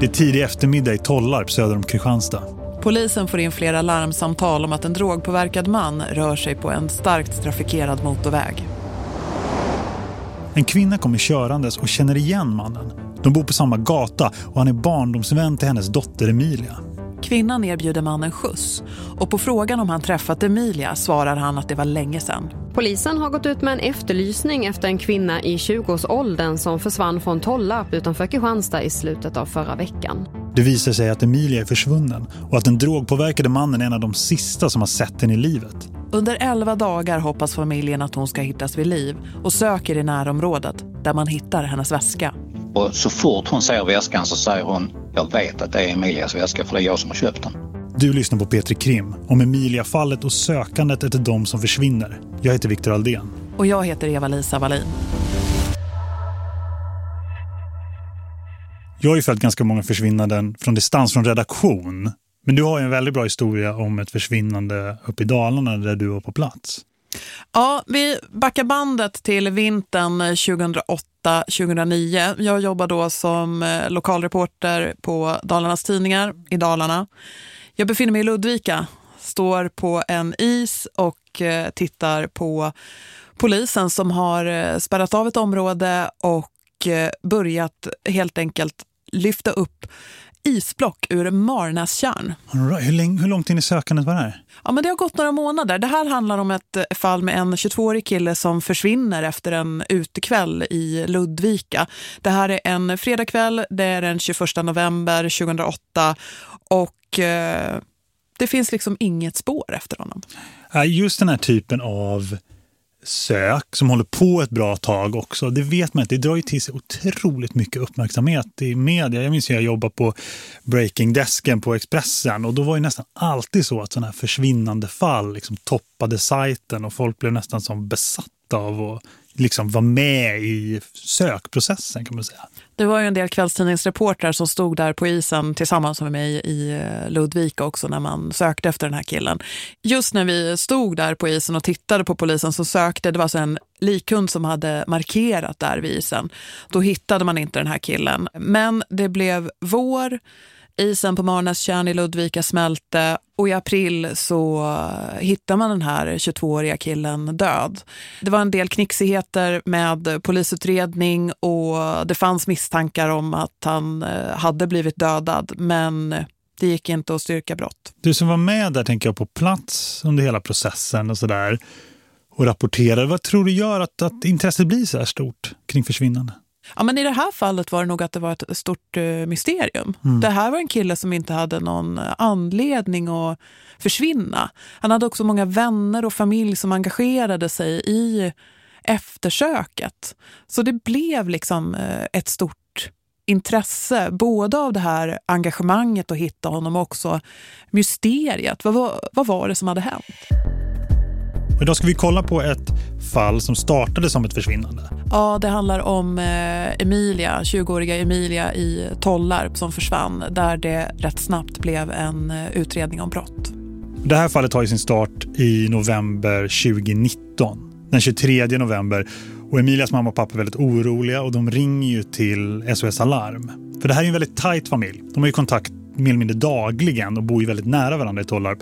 Det är tidig eftermiddag i Tollarp söder om Kristianstad. Polisen får in flera larmsamtal om att en drogpåverkad man rör sig på en starkt trafikerad motorväg. En kvinna kommer körandes och känner igen mannen. De bor på samma gata och han är barndomsvän till hennes dotter Emilia. Kvinnan erbjuder mannen skjuts och på frågan om han träffat Emilia svarar han att det var länge sedan. Polisen har gått ut med en efterlysning efter en kvinna i 20-årsåldern som försvann från Tollarp utanför Kristianstad i slutet av förra veckan. Det visar sig att Emilia är försvunnen och att den drogpåverkade mannen är en av de sista som har sett henne i livet. Under 11 dagar hoppas familjen att hon ska hittas vid liv och söker i närområdet där man hittar hennes väska. Och så fort hon ser väskan så säger hon jag vet att det är Emilias väska för det är jag som har köpt den. Du lyssnar på Petri Krim om Emilia-fallet och sökandet efter de som försvinner. Jag heter Viktor Aldén. Och jag heter Eva-Lisa Wallin. Jag har ju följt ganska många försvinnanden från distans från redaktion. Men du har ju en väldigt bra historia om ett försvinnande uppe i Dalarna där du var på plats. Ja, vi backar bandet till vintern 2008-2009. Jag jobbar då som eh, lokalreporter på Dalarnas tidningar i Dalarna. Jag befinner mig i Ludvika, står på en is och eh, tittar på polisen som har eh, spärrat av ett område och börjat helt enkelt lyfta upp isblock ur Marnäskärn. Right. Hur, lång, hur långt in i sökandet var det här? Ja, men det har gått några månader. Det här handlar om ett fall med en 22-årig kille som försvinner efter en utekväll i Ludvika. Det här är en fredagkväll, det är den 21 november 2008 och eh, det finns liksom inget spår efter honom. Just den här typen av sök som håller på ett bra tag också. Det vet man inte. Det drar ju till sig otroligt mycket uppmärksamhet i media. Jag minns att jag jobbade på Breaking-desken på Expressen och då var det nästan alltid så att sådana här försvinnande fall liksom toppade sajten och folk blev nästan som besatta av att liksom vara med i sökprocessen kan man säga. Det var ju en del kvällstidningsreportrar som stod där på isen tillsammans med mig i eh, Ludvika också när man sökte efter den här killen. Just när vi stod där på isen och tittade på polisen som sökte, det var så en likhund som hade markerat där vid isen. Då hittade man inte den här killen. Men det blev vår Isen på Marnästjärn i Ludvika smälte och i april så hittar man den här 22-åriga killen död. Det var en del knixigheter med polisutredning och det fanns misstankar om att han eh, hade blivit dödad men det gick inte att styrka brott. Du som var med där tänker jag på plats under hela processen och sådär och rapporterade. Vad tror du gör att, att intresset blir så här stort kring försvinnande? Ja, men I det här fallet var det nog att det var ett stort uh, mysterium. Mm. Det här var en kille som inte hade någon eh, anledning att försvinna. Han hade också många vänner och familj som engagerade sig i eftersöket. Så det blev liksom uh, ett stort intresse både av det här engagemanget att hitta honom och också mysteriet. Vad var, vad var det som hade hänt? Idag ska vi kolla på ett fall som startade som ett försvinnande. Ja, det handlar om eh, Emilia, 20-åriga Emilia i Tollarp som försvann där det rätt snabbt blev en eh, utredning om brott. Det här fallet har sin start i november 2019. Den 23 november och Emilias mamma och pappa är väldigt oroliga och de ringer ju till SOS Alarm. För det här är en väldigt tajt familj. De har ju kontakt mer eller mindre dagligen och bor ju väldigt nära varandra i Tollarp.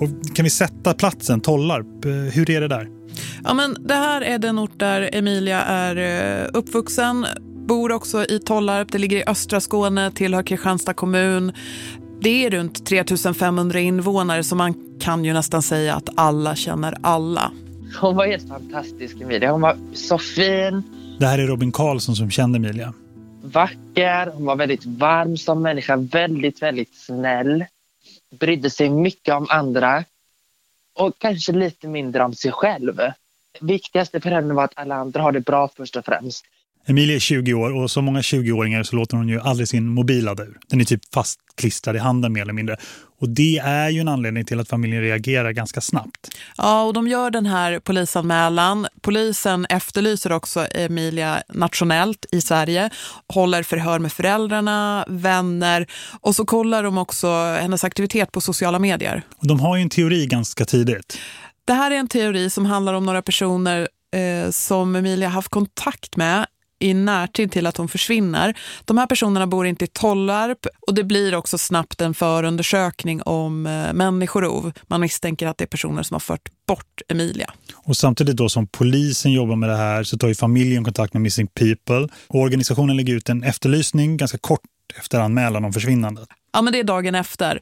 Och kan vi sätta platsen Tollarp? Hur är det där? Ja, men det här är den ort där Emilia är eh, uppvuxen. Bor också i Tollarp. Det ligger i östra Skåne, tillhör Kristianstad kommun. Det är runt 3500 invånare så man kan ju nästan säga att alla känner alla. Hon var helt fantastisk Emilia. Hon var så fin. Det här är Robin Karlsson som kände Emilia. Vacker, hon var väldigt varm som människa, väldigt, väldigt snäll. Brydde sig mycket om andra och kanske lite mindre om sig själv. Viktigaste för henne var att alla andra har det bra först och främst. Emilia är 20 år och som många 20-åringar så låter hon ju aldrig sin mobil ladda ur. Den är typ fastklistrad i handen mer eller mindre. Och det är ju en anledning till att familjen reagerar ganska snabbt. Ja, och de gör den här polisanmälan. Polisen efterlyser också Emilia nationellt i Sverige. Håller förhör med föräldrarna, vänner och så kollar de också hennes aktivitet på sociala medier. Och de har ju en teori ganska tidigt. Det här är en teori som handlar om några personer eh, som Emilia haft kontakt med i närtid till att hon försvinner. De här personerna bor inte i Tollarp och det blir också snabbt en förundersökning om eh, människorov. Man misstänker att det är personer som har fört bort Emilia. Och samtidigt då som polisen jobbar med det här så tar ju familjen kontakt med Missing People. Och organisationen lägger ut en efterlysning ganska kort efter anmälan om försvinnandet. Ja, men det är dagen efter.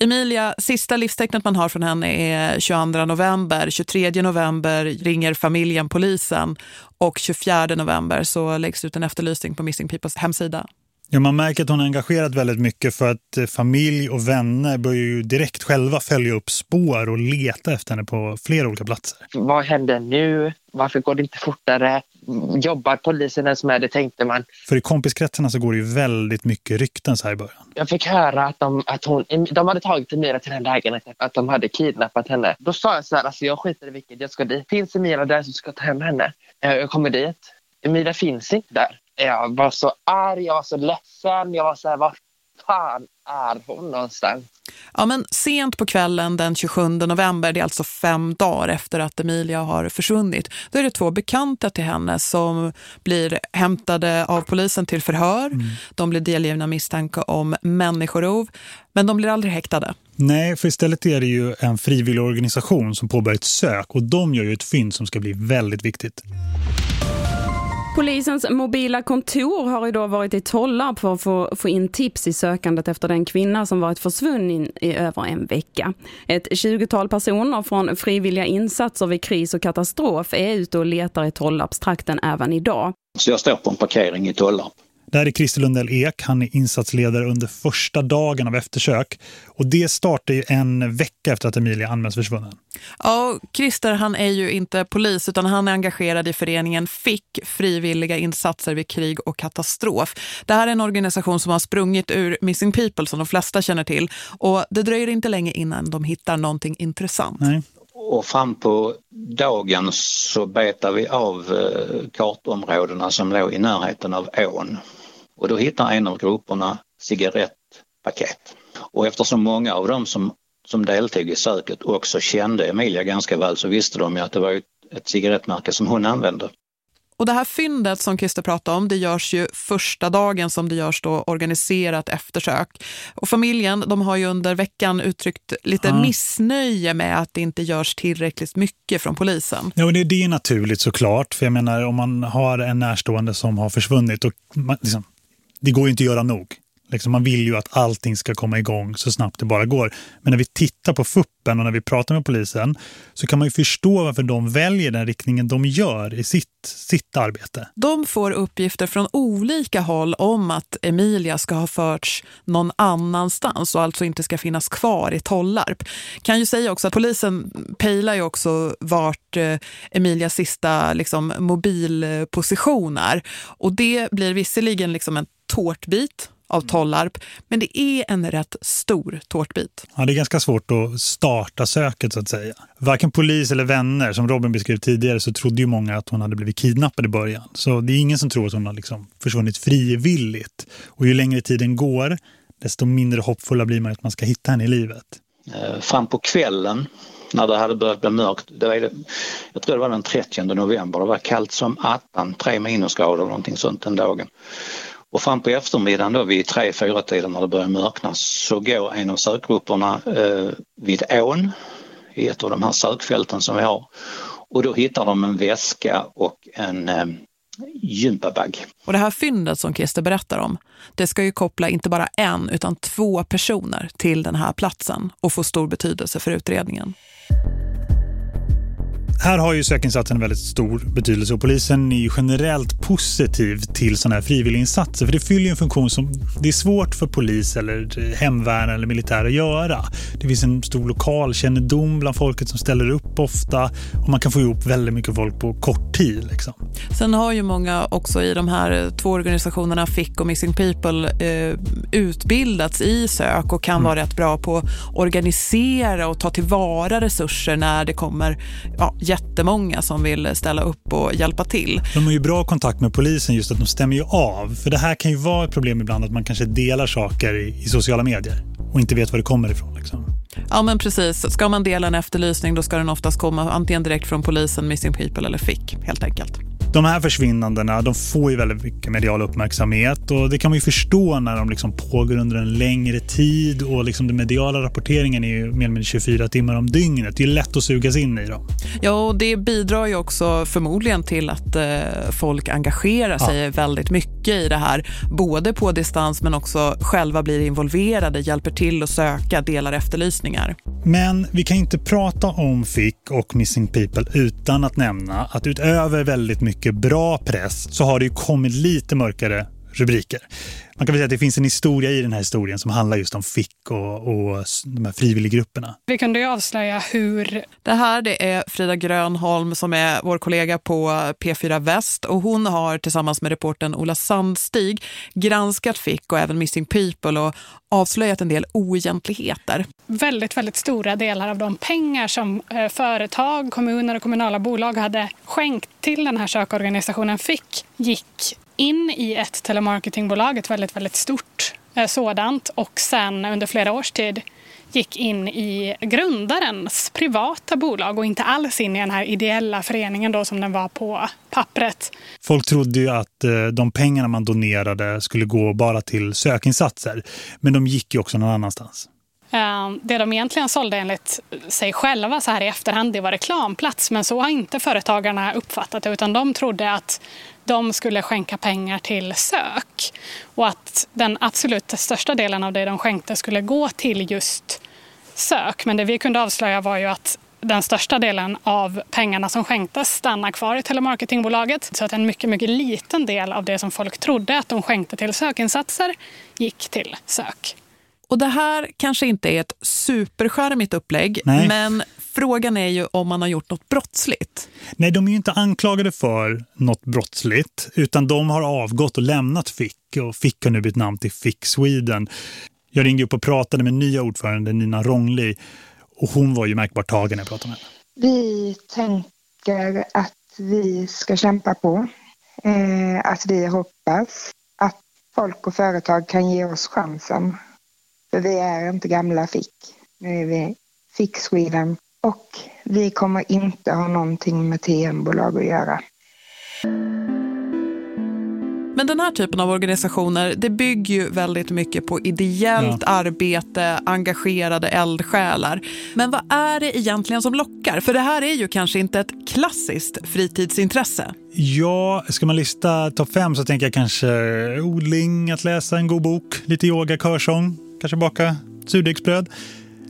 Emilia, sista livstecknet man har från henne är 22 november. 23 november ringer familjen polisen och 24 november så läggs ut en efterlysning på Missing Peoples hemsida. Ja, man märker att hon har engagerat väldigt mycket för att eh, familj och vänner börjar ju direkt själva följa upp spår och leta efter henne på flera olika platser. Vad händer nu? Varför går det inte fortare? Jobbar polisen ens med det tänkte man. För i kompiskretsarna så går det ju väldigt mycket rykten så här i början. Jag fick höra att de, att hon, de hade tagit Emilia till den lägenheten, att de hade kidnappat henne. Då sa jag så här, alltså jag skiter i vilket, jag ska dit. Finns Emilia där så ska jag ta hem henne. Eh, jag kommer dit. Emilia finns inte där. Jag var så arg, jag var så ledsen. Jag var så här, var fan är hon någonstans? Ja, men sent på kvällen den 27 november, det är alltså fem dagar efter att Emilia har försvunnit, då är det två bekanta till henne som blir hämtade av polisen till förhör. Mm. De blir delgivna misstanke om människorov, men de blir aldrig häktade. Nej, för istället är det ju en frivillig organisation som påbörjar ett sök och de gör ju ett fynd som ska bli väldigt viktigt. Polisens mobila kontor har idag varit i Tollarp för att få, få in tips i sökandet efter den kvinna som varit försvunnen i över en vecka. Ett 20-tal personer från frivilliga insatser vid kris och katastrof är ute och letar i Tollarpstrakten även idag. Så jag står på en parkering i Tollarp det här är Christer Lundell Ek, han är insatsledare under första dagen av eftersök. Och det startar ju en vecka efter att Emilia anmäls försvunnen. Ja, Christer han är ju inte polis utan han är engagerad i föreningen FIK, frivilliga insatser vid krig och katastrof. Det här är en organisation som har sprungit ur Missing People som de flesta känner till. Och det dröjer inte länge innan de hittar någonting intressant. Nej. Och fram på dagen så betar vi av eh, kartområdena som låg i närheten av ån. Och då hittar en av grupperna cigarettpaket. Och eftersom många av dem som, som deltog i söket också kände Emilia ganska väl så visste de ju att det var ett, ett cigarettmärke som hon använde. Och det här fyndet som Christer pratade om, det görs ju första dagen som det görs då organiserat eftersök. Och familjen, de har ju under veckan uttryckt lite ja. missnöje med att det inte görs tillräckligt mycket från polisen. Ja, och det, det är naturligt såklart. För jag menar, om man har en närstående som har försvunnit och man, liksom, det går ju inte att göra nog. Liksom man vill ju att allting ska komma igång så snabbt det bara går. Men när vi tittar på fuppen och när vi pratar med polisen så kan man ju förstå varför de väljer den riktningen de gör i sitt, sitt arbete. De får uppgifter från olika håll om att Emilia ska ha förts någon annanstans och alltså inte ska finnas kvar i Tollarp. Kan ju säga också att polisen pejlar ju också vart eh, Emilias sista liksom, mobilposition är. Och det blir visserligen liksom en tårtbit av mm. Tollarp. Men det är en rätt stor tårtbit. Ja, det är ganska svårt att starta söket så att säga. Varken polis eller vänner, som Robin beskrev tidigare, så trodde ju många att hon hade blivit kidnappad i början. Så det är ingen som tror att hon har liksom försvunnit frivilligt. Och ju längre tiden går, desto mindre hoppfulla blir man att man ska hitta henne i livet. Eh, fram på kvällen när det hade börjat bli mörkt. Det var jag tror det var den 30 november. Det var kallt som attan, tre minusgrader eller någonting sånt den dagen. Och fram på eftermiddagen då vid tre, fyra tiden när det börjar mörkna så går en av sökgrupperna eh, vid ån i ett av de här sökfälten som vi har. Och då hittar de en väska och en eh, gympabag. Och det här fyndet som Christer berättar om, det ska ju koppla inte bara en utan två personer till den här platsen och få stor betydelse för utredningen. Här har ju sökinsatsen väldigt stor betydelse och polisen är ju generellt positiv till sådana här frivilliginsatser för det fyller ju en funktion som det är svårt för polis eller hemvärn eller militär att göra. Det finns en stor lokal kännedom bland folket som ställer upp ofta och man kan få ihop väldigt mycket folk på kort tid. Liksom. Sen har ju många också i de här två organisationerna FIC och Missing People eh, utbildats i sök och kan mm. vara rätt bra på att organisera och ta tillvara resurser när det kommer ja, jättemånga som vill ställa upp och hjälpa till. De har ju bra kontakt med polisen just att de stämmer ju av. För det här kan ju vara ett problem ibland att man kanske delar saker i, i sociala medier och inte vet var det kommer ifrån. Liksom. Ja men precis, ska man dela en efterlysning då ska den oftast komma antingen direkt från polisen, Missing People eller FIC helt enkelt. De här försvinnandena de får ju väldigt mycket medial uppmärksamhet och det kan man ju förstå när de liksom pågår under en längre tid och liksom den mediala rapporteringen är ju mer eller mindre 24 timmar om dygnet. Det är lätt att sugas in i dem. Ja, och det bidrar ju också förmodligen till att eh, folk engagerar sig ja. väldigt mycket i det här. Både på distans men också själva blir involverade, hjälper till att söka, delar efterlysningar. Men vi kan inte prata om FIC och Missing People utan att nämna att utöver väldigt mycket bra press så har det ju kommit lite mörkare rubriker. Man kan väl säga att det finns en historia i den här historien som handlar just om FIC och, och de här frivilliggrupperna. Vi kunde ju avslöja hur... Det här det är Frida Grönholm som är vår kollega på P4 Väst och hon har tillsammans med reporten Ola Sandstig granskat FIC och även Missing People och avslöjat en del oegentligheter. Väldigt, väldigt stora delar av de pengar som eh, företag, kommuner och kommunala bolag hade skänkt till den här sökorganisationen fick gick in i ett telemarketingbolag, ett väldigt, väldigt stort eh, sådant och sen under flera års tid gick in i grundarens privata bolag och inte alls in i den här ideella föreningen då som den var på pappret. Folk trodde ju att eh, de pengarna man donerade skulle gå bara till sökinsatser, men de gick ju också någon annanstans. Eh, det de egentligen sålde enligt sig själva så här i efterhand det var reklamplats men så har inte företagarna uppfattat det utan de trodde att de skulle skänka pengar till sök och att den absolut största delen av det de skänkte skulle gå till just sök. Men det vi kunde avslöja var ju att den största delen av pengarna som skänktes stannar kvar i telemarketingbolaget. Så att en mycket, mycket liten del av det som folk trodde att de skänkte till sökinsatser gick till sök. Och det här kanske inte är ett superskärmigt upplägg, Nej. men frågan är ju om man har gjort något brottsligt. Nej, de är ju inte anklagade för något brottsligt, utan de har avgått och lämnat FIC och FIC har nu bytt namn till FIC Sweden. Jag ringde upp och pratade med nya ordförande Nina Rångli och hon var ju märkbart tagen när jag pratade med henne. Vi tänker att vi ska kämpa på, eh, att vi hoppas att folk och företag kan ge oss chansen för vi är inte gamla fick. Nu är vi Fick Sweden och vi kommer inte ha någonting med TM-bolag att göra. Men den här typen av organisationer det bygger ju väldigt mycket på ideellt ja. arbete, engagerade eldsjälar. Men vad är det egentligen som lockar? För det här är ju kanske inte ett klassiskt fritidsintresse. Ja, ska man lista topp fem så tänker jag kanske odling, att läsa en god bok, lite yoga, körsång, kanske baka surdegsbröd.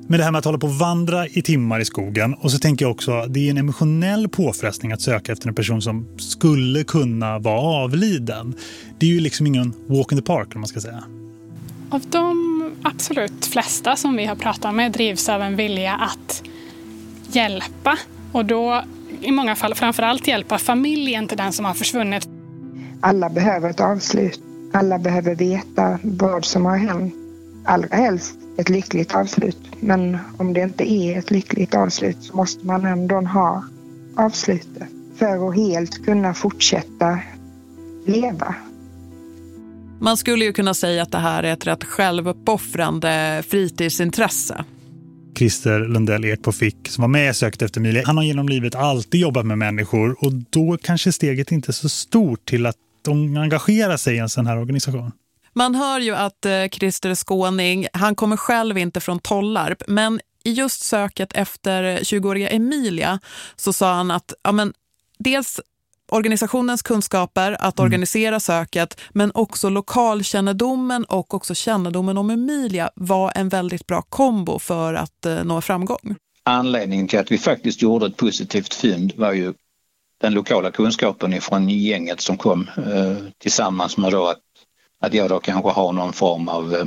Men det här med att hålla på och vandra i timmar i skogen. Och så tänker jag också att det är en emotionell påfrestning att söka efter en person som skulle kunna vara avliden. Det är ju liksom ingen walk in the park om man ska säga. Av de absolut flesta som vi har pratat med drivs av en vilja att hjälpa. Och då i många fall framförallt hjälpa familjen till den som har försvunnit. Alla behöver ett avslut. Alla behöver veta vad som har hänt allra helst ett lyckligt avslut. Men om det inte är ett lyckligt avslut så måste man ändå ha avslutet för att helt kunna fortsätta leva. Man skulle ju kunna säga att det här är ett rätt självuppoffrande fritidsintresse. Christer Lundell Ek på Fick som var med och sökte efter Emilia. Han har genom livet alltid jobbat med människor och då kanske steget inte är så stort till att de engagerar sig i en sån här organisation. Man hör ju att eh, Christer Skåning, han kommer själv inte från Tollarp, men i just söket efter 20-åriga Emilia så sa han att ja, men, dels organisationens kunskaper att mm. organisera söket men också lokalkännedomen och också kännedomen om Emilia var en väldigt bra kombo för att eh, nå framgång. Anledningen till att vi faktiskt gjorde ett positivt fynd var ju den lokala kunskapen ifrån gänget som kom eh, tillsammans med då att att jag då kanske har någon form av, eh,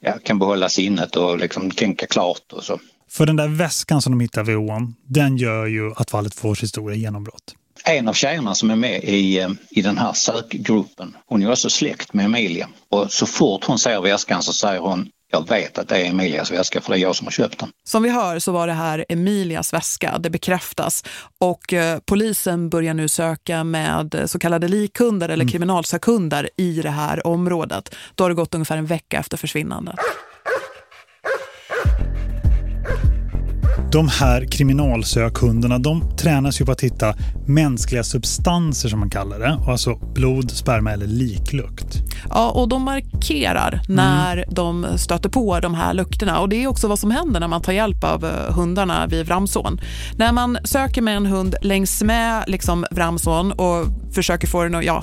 ja, kan behålla sinnet och liksom tänka klart och så. För den där väskan som de hittar vid ån, den gör ju att fallet får historia genombrott. En av tjejerna som är med i, eh, i den här sökgruppen, hon är också släkt med Emilia. Och så fort hon ser väskan så säger hon jag vet att det är Emilias väska för det är jag som har köpt den. Som vi hör så var det här Emilias väska, det bekräftas. Och eh, polisen börjar nu söka med så kallade likkunder eller mm. kriminalsakkunder i det här området. Då har det gått ungefär en vecka efter försvinnandet. De här kriminalsökhundarna de tränas ju på att hitta mänskliga substanser som man kallar det. Alltså blod, sperma eller liklukt. Ja, och de markerar när mm. de stöter på de här lukterna. Och det är också vad som händer när man tar hjälp av eh, hundarna vid Vramsån. När man söker med en hund längs med liksom Vramsån och försöker få den att ja,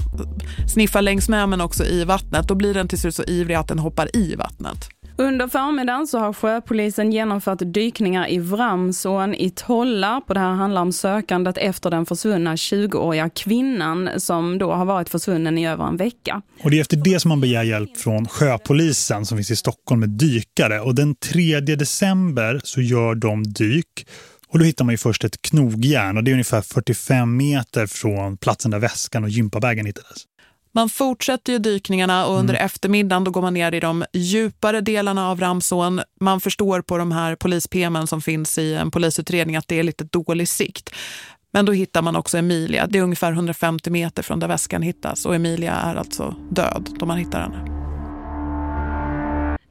sniffa längs med men också i vattnet, då blir den till slut så ivrig att den hoppar i vattnet. Under förmiddagen så har sjöpolisen genomfört dykningar i Vramsån i Tollarp och det här handlar om sökandet efter den försvunna 20-åriga kvinnan som då har varit försvunnen i över en vecka. Och det är efter det som man begär hjälp från sjöpolisen som finns i Stockholm med dykare och den 3 december så gör de dyk och då hittar man ju först ett knogjärn och det är ungefär 45 meter från platsen där väskan och gympabagen hittades. Man fortsätter ju dykningarna och under mm. eftermiddagen då går man ner i de djupare delarna av Ramsån. Man förstår på de här polispmen som finns i en polisutredning att det är lite dålig sikt. Men då hittar man också Emilia. Det är ungefär 150 meter från där väskan hittas och Emilia är alltså död då man hittar henne.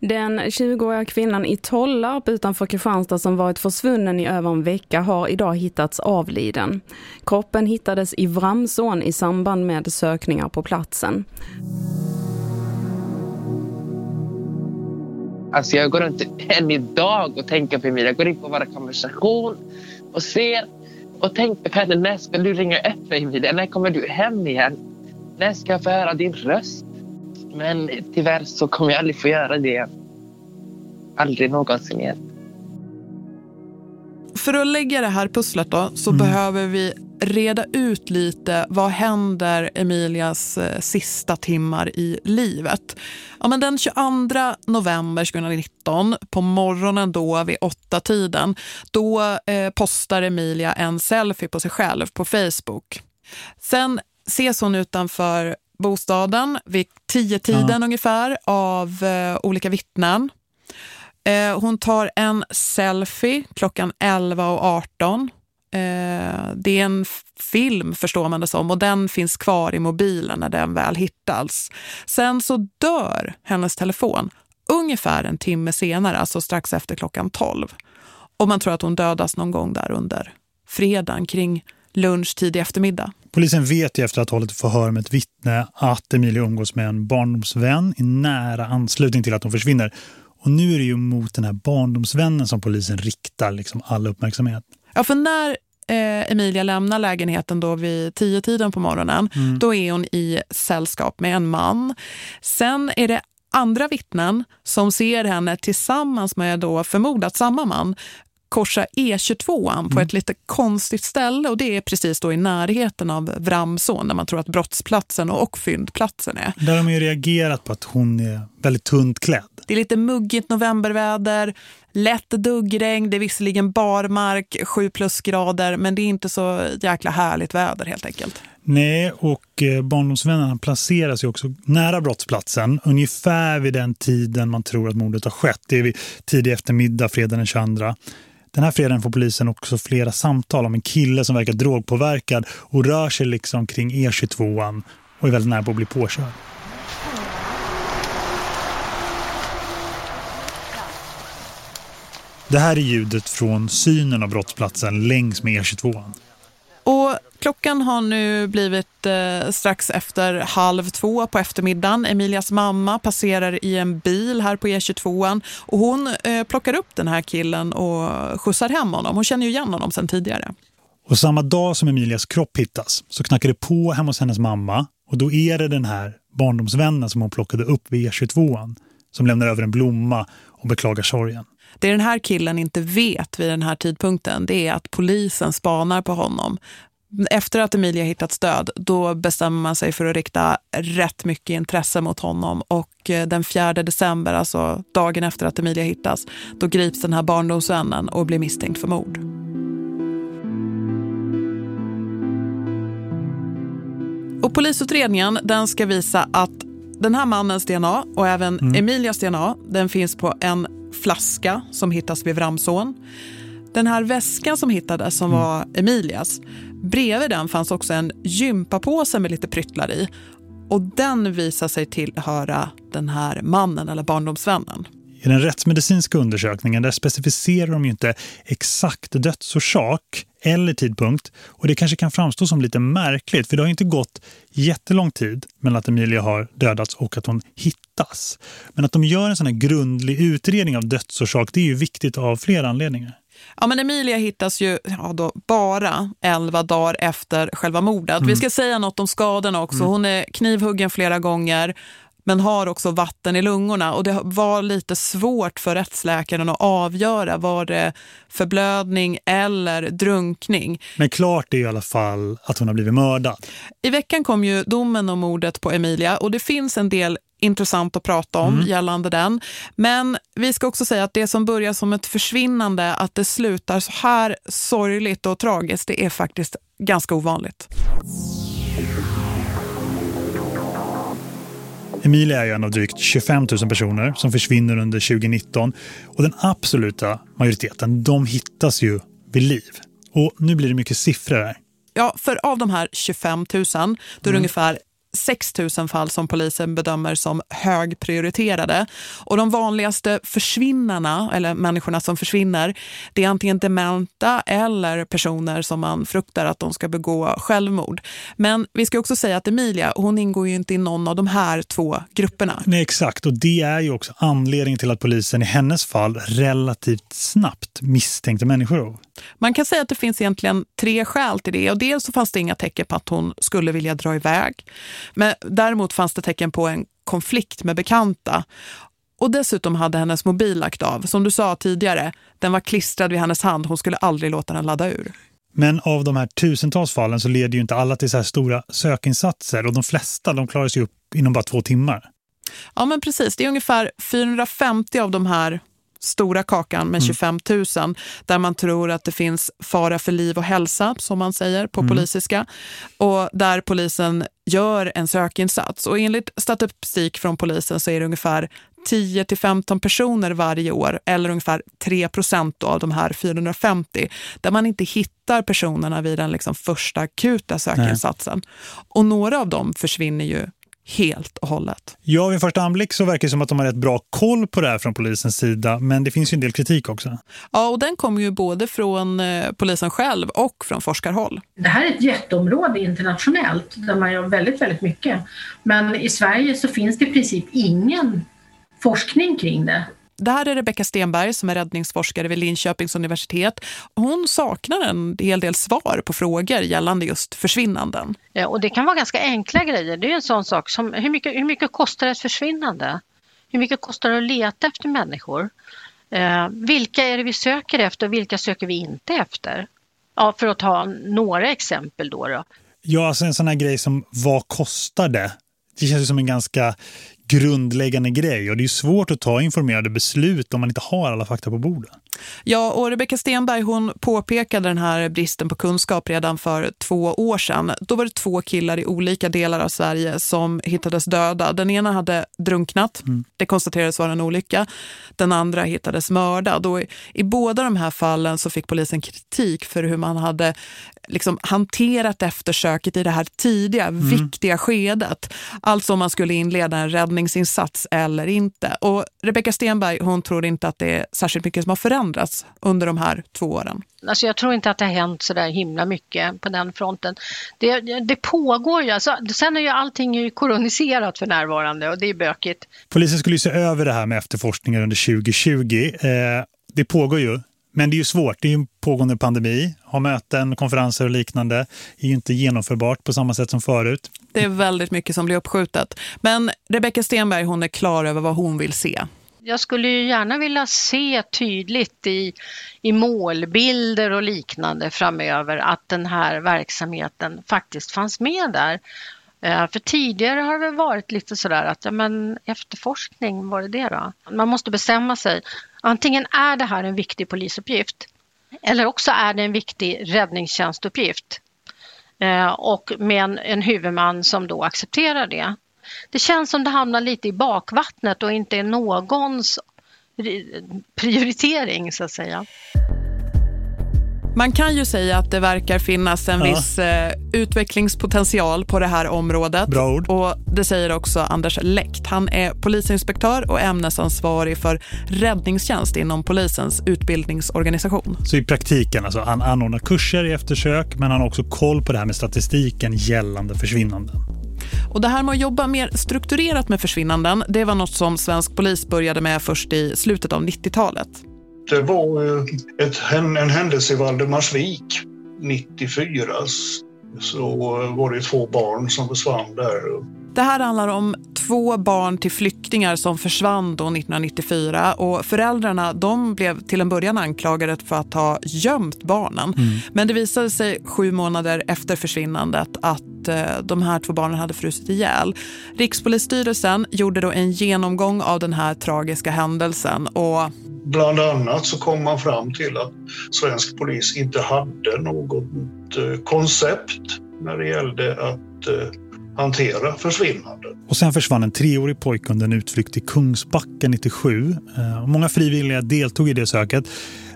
Den 20-åriga kvinnan i Tollarp utanför Kristianstad som varit försvunnen i över en vecka har idag hittats avliden. Kroppen hittades i Vramsån i samband med sökningar på platsen. Alltså jag går runt än idag och tänker på Emilia. Jag går in på vår konversation och ser och tänker på henne. När ska du ringa upp mig Emilia? När kommer du hem igen? När ska jag få höra din röst? Men tyvärr så kommer jag aldrig få göra det. Aldrig någonsin igen. För att lägga det här pusslet då så mm. behöver vi reda ut lite vad händer Emilias eh, sista timmar i livet. Ja, men den 22 november 2019 på morgonen då vid åtta tiden då eh, postar Emilia en selfie på sig själv på Facebook. Sen ses hon utanför bostaden vid tio tiden ja. ungefär av eh, olika vittnen. Eh, hon tar en selfie klockan 11 och 18. Eh, det är en film förstår man det som och den finns kvar i mobilen när den väl hittas. Sen så dör hennes telefon ungefär en timme senare, alltså strax efter klockan 12. Och man tror att hon dödas någon gång där under fredagen kring lunchtid i eftermiddag. Polisen vet ju efter att ha hållit förhör med ett vittne att Emilia umgås med en barndomsvän i nära anslutning till att hon försvinner. Och nu är det ju mot den här barndomsvännen som polisen riktar liksom all uppmärksamhet. Ja, för när eh, Emilia lämnar lägenheten då vid tio tiden på morgonen, mm. då är hon i sällskap med en man. Sen är det andra vittnen som ser henne tillsammans med då förmodat samma man korsa E22 mm. på ett lite konstigt ställe och det är precis då i närheten av Vramsån där man tror att brottsplatsen och fyndplatsen är. Där har man ju reagerat på att hon är väldigt tunt klädd. Det är lite muggigt novemberväder, lätt duggregn, det är visserligen barmark, 7 plusgrader men det är inte så jäkla härligt väder helt enkelt. Nej, och eh, barndomsvännerna placeras ju också nära brottsplatsen. Ungefär vid den tiden man tror att mordet har skett. Det är vid tidig eftermiddag, fredag den 22. Den här fredagen får polisen också flera samtal om en kille som verkar drogpåverkad och rör sig liksom kring E22an och är väldigt nära på att bli påkörd. Det här är ljudet från synen av brottsplatsen längs med E22an. Och klockan har nu blivit eh, strax efter halv två på eftermiddagen. Emilias mamma passerar i en bil här på E22 och hon eh, plockar upp den här killen och skjutsar hem honom. Hon känner ju igen honom sedan tidigare. Och samma dag som Emilias kropp hittas så knackar det på hemma hos hennes mamma och då är det den här barndomsvännen som hon plockade upp vid E22 som lämnar över en blomma och beklagar sorgen. Det den här killen inte vet vid den här tidpunkten det är att polisen spanar på honom. Efter att Emilia hittats död, då bestämmer man sig för att rikta rätt mycket intresse mot honom. Och eh, den 4 december, alltså dagen efter att Emilia hittas, då grips den här barndomsvännen och blir misstänkt för mord. Och polisutredningen den ska visa att den här mannens DNA och även mm. Emilias DNA, den finns på en flaska som hittas vid Vramsån. Den här väskan som hittades som mm. var Emilias, bredvid den fanns också en gympapåse med lite pryttlar i. Och den visar sig tillhöra den här mannen eller barndomsvännen. I den rättsmedicinska undersökningen där specificerar de ju inte exakt dödsorsak eller tidpunkt och det kanske kan framstå som lite märkligt för det har inte gått jättelång tid mellan att Emilia har dödats och att hon hittas. Men att de gör en sån här grundlig utredning av dödsorsak det är ju viktigt av flera anledningar. Ja, men Emilia hittas ju ja, då bara 11 dagar efter själva mordet. Mm. Vi ska säga något om skadorna också. Mm. Hon är knivhuggen flera gånger men har också vatten i lungorna och det var lite svårt för rättsläkaren att avgöra var det förblödning eller drunkning. Men klart är i alla fall att hon har blivit mördad. I veckan kom ju domen om mordet på Emilia och det finns en del intressant att prata om mm. gällande den. Men vi ska också säga att det som börjar som ett försvinnande, att det slutar så här sorgligt och tragiskt, det är faktiskt ganska ovanligt. Emilia är en av drygt 25 000 personer som försvinner under 2019 och den absoluta majoriteten, de hittas ju vid liv. Och nu blir det mycket siffror här. Ja, för av de här 25 000, då är det mm. ungefär 6 000 fall som polisen bedömer som högprioriterade. Och de vanligaste försvinnarna, eller människorna som försvinner, det är antingen dementa eller personer som man fruktar att de ska begå självmord. Men vi ska också säga att Emilia, hon ingår ju inte i någon av de här två grupperna. Nej, exakt. Och det är ju också anledningen till att polisen i hennes fall relativt snabbt misstänkte människor. Man kan säga att det finns egentligen tre skäl till det. Och dels så fanns det inga tecken på att hon skulle vilja dra iväg. Men däremot fanns det tecken på en konflikt med bekanta. Och dessutom hade hennes mobil lagt av. Som du sa tidigare, den var klistrad vid hennes hand. Hon skulle aldrig låta den ladda ur. Men av de här tusentals fallen så leder ju inte alla till så här stora sökinsatser. Och de flesta de klarar sig upp inom bara två timmar. Ja men precis, det är ungefär 450 av de här stora kakan med 25 mm. 000 där man tror att det finns fara för liv och hälsa som man säger på mm. polisiska och där polisen gör en sökinsats och enligt statistik från polisen så är det ungefär 10 15 personer varje år eller ungefär 3 procent av de här 450 där man inte hittar personerna vid den liksom första akuta sökinsatsen. Nej. Och några av dem försvinner ju helt och hållet. Ja, vid första anblick så verkar det som att de har rätt bra koll på det här från polisens sida, men det finns ju en del kritik också. Ja, och den kommer ju både från eh, polisen själv och från forskarhåll. Det här är ett jätteområde internationellt där man gör väldigt, väldigt mycket. Men i Sverige så finns det i princip ingen forskning kring det. Det här är Rebecka Stenberg som är räddningsforskare vid Linköpings universitet. Hon saknar en hel del svar på frågor gällande just försvinnanden. Ja, och det kan vara ganska enkla grejer. Det är en sån sak som hur mycket, hur mycket kostar ett försvinnande? Hur mycket kostar det att leta efter människor? Eh, vilka är det vi söker efter och vilka söker vi inte efter? Ja, för att ta några exempel då. då. Ja, alltså en sån här grej som vad kostar det? Det känns som en ganska grundläggande grej och det är svårt att ta informerade beslut om man inte har alla fakta på bordet. Ja, och Rebecka Stenberg hon påpekade den här bristen på kunskap redan för två år sedan. Då var det två killar i olika delar av Sverige som hittades döda. Den ena hade drunknat, mm. det konstaterades vara en olycka. Den andra hittades mördad och i, i båda de här fallen så fick polisen kritik för hur man hade liksom hanterat eftersöket i det här tidiga, mm. viktiga skedet. Alltså om man skulle inleda en räddningsinsats eller inte. Och Rebecka Stenberg hon tror inte att det är särskilt mycket som har förändrats under de här två åren. Alltså jag tror inte att det har hänt så där himla mycket på den fronten. Det, det pågår ju, alltså, sen är ju allting ju koroniserat för närvarande och det är bökigt. Polisen skulle ju se över det här med efterforskningar under 2020. Eh, det pågår ju men det är ju svårt, det är ju en pågående pandemi. Ha möten, konferenser och liknande är ju inte genomförbart på samma sätt som förut. Det är väldigt mycket som blir uppskjutet. Men Rebecka Stenberg hon är klar över vad hon vill se. Jag skulle ju gärna vilja se tydligt i, i målbilder och liknande framöver att den här verksamheten faktiskt fanns med där. Eh, för tidigare har det varit lite sådär att ja, men efterforskning, var det det då? Man måste bestämma sig. Antingen är det här en viktig polisuppgift eller också är det en viktig räddningstjänstuppgift eh, och med en, en huvudman som då accepterar det. Det känns som det hamnar lite i bakvattnet och inte är någons prioritering så att säga. Man kan ju säga att det verkar finnas en Ja. viss eh, utvecklingspotential på det här området. Bra ord. Och det säger också Anders Läkt. Han är polisinspektör och ämnesansvarig för räddningstjänst inom polisens utbildningsorganisation. Så i praktiken, alltså, han anordnar kurser i eftersök men han har också koll på det här med statistiken gällande försvinnanden. Och det här med att jobba mer strukturerat med försvinnanden, det var något som svensk polis började med först i slutet av 90-talet. Det var ett, en, en händelse i Valdemarsvik 94. Så var det två barn som försvann där. Det här handlar om två barn till flyktingar som försvann då 1994 och föräldrarna de blev till en början anklagade för att ha gömt barnen. Men det visade sig sju månader efter försvinnandet att eh, de här två barnen hade frusit ihjäl. Rikspolisstyrelsen gjorde då en genomgång av den här tragiska händelsen och Bland annat så kom man fram till att svensk polis inte hade något eh, koncept när det gällde att eh, hantera försvinnanden. Och sen försvann en treårig pojke under en utflykt till Kungsbacka 97. Eh, många frivilliga deltog i det söket.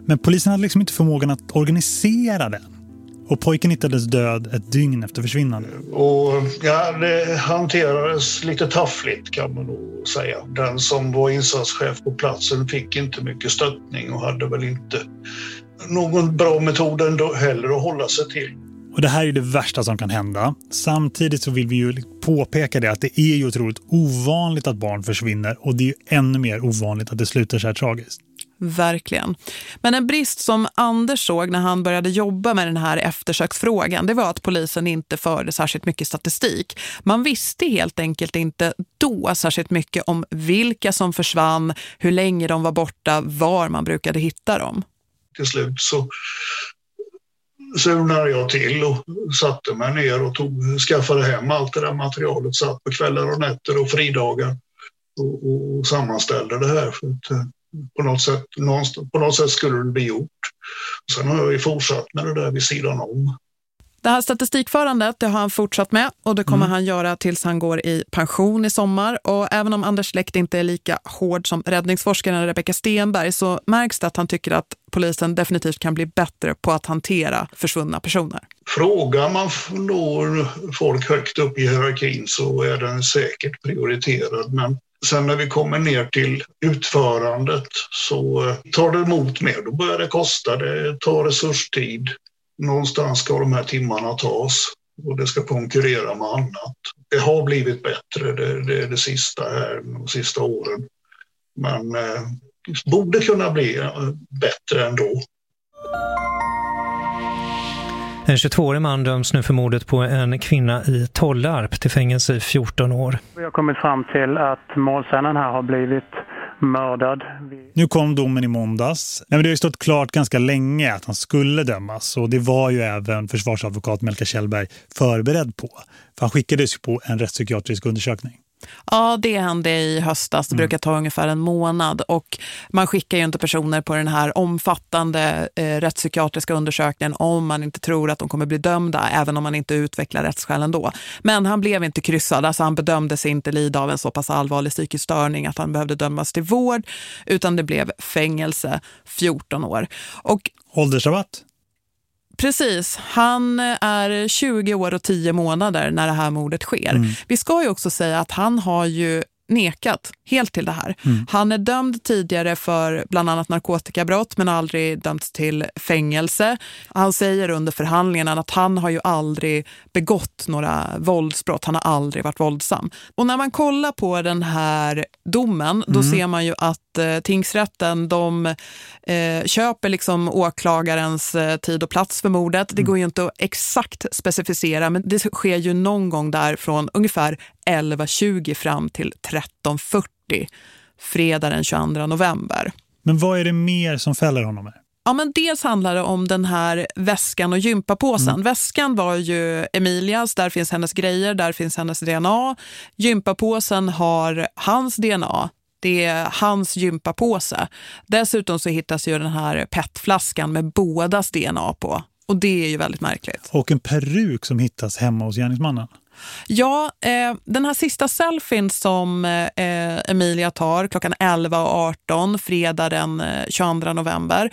Men polisen hade liksom inte förmågan att organisera det. Och pojken hittades död ett dygn efter försvinnandet. Och ja, det hanterades lite taffligt kan man nog säga. Den som var insatschef på platsen fick inte mycket stöttning och hade väl inte någon bra metod ändå heller att hålla sig till. Och det här är det värsta som kan hända. Samtidigt så vill vi ju påpeka det att det är ju otroligt ovanligt att barn försvinner och det är ju ännu mer ovanligt att det slutar så här tragiskt. Verkligen. Men en brist som Anders såg när han började jobba med den här eftersöksfrågan det var att polisen inte förde särskilt mycket statistik. Man visste helt enkelt inte då särskilt mycket om vilka som försvann, hur länge de var borta, var man brukade hitta dem. Till slut så surnade jag till och satte mig ner och tog, skaffade hem allt det där materialet. Satt på kvällar och nätter och fridagar och, och, och sammanställde det här. För att, eh, på, något sätt, på något sätt skulle det bli gjort. Sen har jag ju fortsatt med det där vid sidan om. Det här statistikförandet det har han fortsatt med och det kommer han göra tills han går i pension i sommar. Och även om Anders Läkt inte är lika hård som räddningsforskaren Rebecka Stenberg så märks det att han tycker att polisen definitivt kan bli bättre på att hantera försvunna personer. Frågar man då folk högt upp i hierarkin så är den säkert prioriterad. Men sen när vi kommer ner till utförandet så tar det emot mer. Då börjar det kosta, det tar resurstid. Någonstans ska de här timmarna tas och det ska konkurrera med annat. Det har blivit bättre det, det, det sista här, de sista åren. Men eh, borde kunna bli eh, bättre ändå. En 22-årig man döms nu för mordet på en kvinna i Tollarp till fängelse i 14 år. Vi har kommit fram till att målsäganden här har blivit mördad. Nu kom domen i måndags. Nej, men det har ju stått klart ganska länge att han skulle dömas och det var ju även försvarsadvokat Melka Kjellberg förberedd på. För han skickades ju på en rättspsykiatrisk undersökning. Ja, det hände i höstas. Det brukar ta ungefär en månad och man skickar ju inte personer på den här omfattande eh, rättspsykiatriska undersökningen om man inte tror att de kommer bli dömda, även om man inte utvecklar rättsskäl ändå. Men han blev inte kryssad, alltså han bedömdes inte lida av en så pass allvarlig psykisk störning att han behövde dömas till vård, utan det blev fängelse 14 år. Och Åldersrabatt? Precis, han är 20 år och 10 månader när det här mordet sker. Mm. Vi ska ju också säga att han har ju nekat helt till det här. Mm. Han är dömd tidigare för bland annat narkotikabrott men aldrig dömts till fängelse. Han säger under förhandlingarna att han har ju aldrig begått några våldsbrott. Han har aldrig varit våldsam. Och när man kollar på den här domen då Mm. ser man ju att eh, tingsrätten de eh, köper liksom åklagarens eh, tid och plats för mordet. Det går ju inte att exakt specificera men det sker ju någon gång där från ungefär 11.20 fram till 13.40 fredag den 22 november. Men vad är det mer som fäller honom här? Ja, men dels handlar det om den här väskan och gympapåsen. Mm. Väskan var ju Emilias, där finns hennes grejer, där finns hennes DNA. Gympapåsen har hans DNA. Det är hans gympapåse. Dessutom så hittas ju den här petflaskan med bådas DNA på. Och det är ju väldigt märkligt. Och en peruk som hittas hemma hos gärningsmannen. Ja, eh, den här sista selfien som eh, Emilia tar klockan 11.18 fredag den eh, 22 november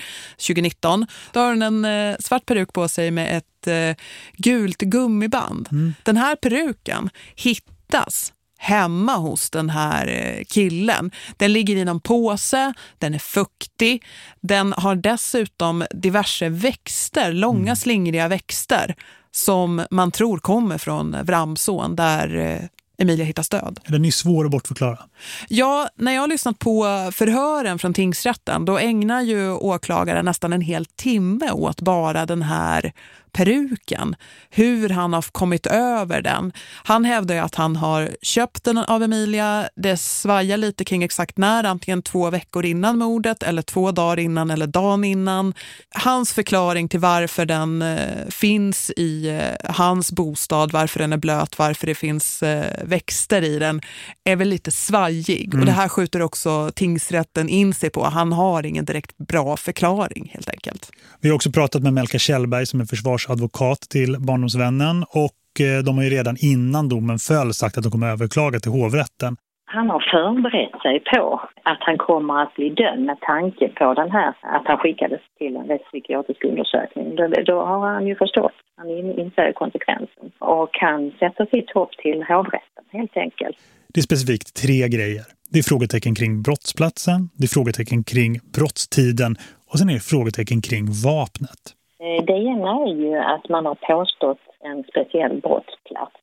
2019. Då har hon en eh, svart peruk på sig med ett eh, gult gummiband. Mm. Den här peruken hittas hemma hos den här eh, killen. Den ligger i någon påse, den är fuktig. Den har dessutom diverse växter, långa mm. slingriga växter som man tror kommer från Vramsån där eh, Emilia hittas död. Den är svår att bortförklara. Ja, när jag har lyssnat på förhören från tingsrätten då ägnar ju åklagaren nästan en hel timme åt bara den här peruken. Hur han har kommit över den. Han hävdar ju att han har köpt den av Emilia. Det svajar lite kring exakt när, antingen två veckor innan mordet eller två dagar innan eller dagen innan. Hans förklaring till varför den eh, finns i eh, hans bostad, varför den är blöt, varför det finns eh, växter i den är väl lite svajig. Mm. Och det här skjuter också tingsrätten in sig på. Han har ingen direkt bra förklaring helt enkelt. Vi har också pratat med Melka Kjellberg som är försvarsadvokat till barndomsvännen och eh, de har ju redan innan domen föll sagt att de kommer överklaga till hovrätten. Han har förberett sig på att han kommer att bli dömd med tanke på den här, att han skickades till en rättspsykiatrisk undersökning. Då, då har han ju förstått, han inser konsekvensen och kan sätta sitt hopp till hovrätten helt enkelt. Det är specifikt tre grejer. Det är frågetecken kring brottsplatsen, det är frågetecken kring brottstiden och sen är det frågetecken kring vapnet. Eh, det ena är ju att man har påstått en speciell brottsplats.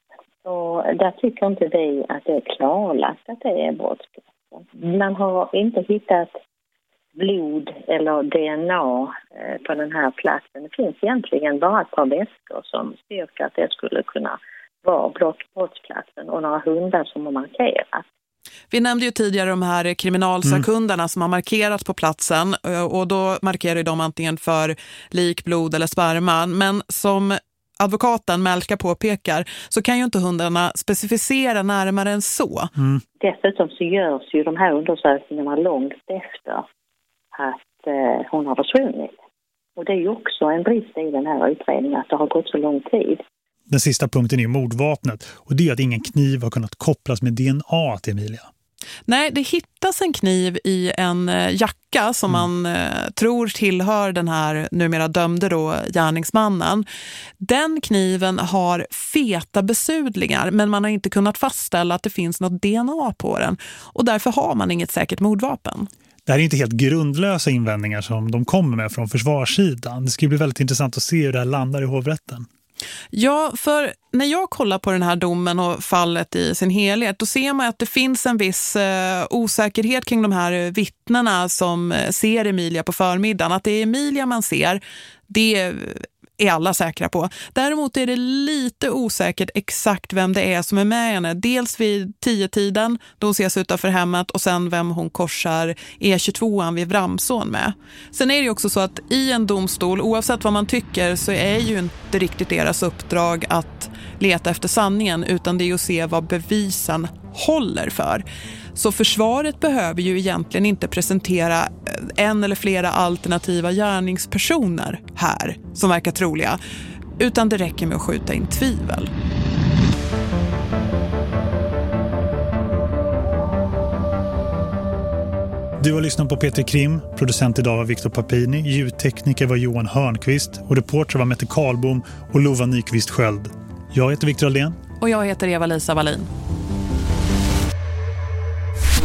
Och där tycker inte vi att det är klarlagt att det är brottsplatsen. Man har inte hittat blod eller DNA eh, på den här platsen. Det finns egentligen bara ett par väskor som styrker att det skulle kunna vara brottsplatsen och några hundar som har markerat. Vi nämnde ju tidigare de här kriminalsakundarna mm. som har markerat på platsen eh, och då markerar de antingen för lik, blod eller sperma. Men som advokaten Melka påpekar så kan ju inte hundarna specificera närmare än så. Mm. Dessutom så görs ju de här undersökningarna långt efter att eh, hon har försvunnit. Och det är ju också en brist i den här utredningen att det har gått så lång tid. Den sista punkten är mordvapnet och det är att ingen kniv har kunnat kopplas med DNA till Emilia. Nej, det hittas en kniv i en eh, jacka som mm. man eh, tror tillhör den här numera dömde då gärningsmannen. Den kniven har feta besudlingar men man har inte kunnat fastställa att det finns något DNA på den och därför har man inget säkert mordvapen. Det här är inte helt grundlösa invändningar som de kommer med från försvarssidan. Det ska bli väldigt intressant att se hur det här landar i hovrätten. Ja, för när jag kollar på den här domen och fallet i sin helhet då ser man att det finns en viss eh, osäkerhet kring de här eh, vittnena som eh, ser Emilia på förmiddagen. Att det är Emilia man ser, det är alla säkra på. Däremot är det lite osäkert exakt vem det är som är med henne. Dels vid tio tiden då hon ses utanför hemmet och sen vem hon korsar E22an vid Vramsån med. Sen är det också så att i en domstol, oavsett vad man tycker så är ju inte riktigt deras uppdrag att leta efter sanningen utan det är att se vad bevisen håller för. Så försvaret behöver ju egentligen inte presentera eh, en eller flera alternativa gärningspersoner här som verkar troliga, utan det räcker med att skjuta in tvivel. Du har lyssnat på Peter Krim, producent idag var Viktor Papini, ljudtekniker var Johan Hörnqvist och reporter var Mette Karlbom och Lova Nyqvist Sköld. Jag heter Viktor Aldén. Och jag heter Eva-Lisa Wallin.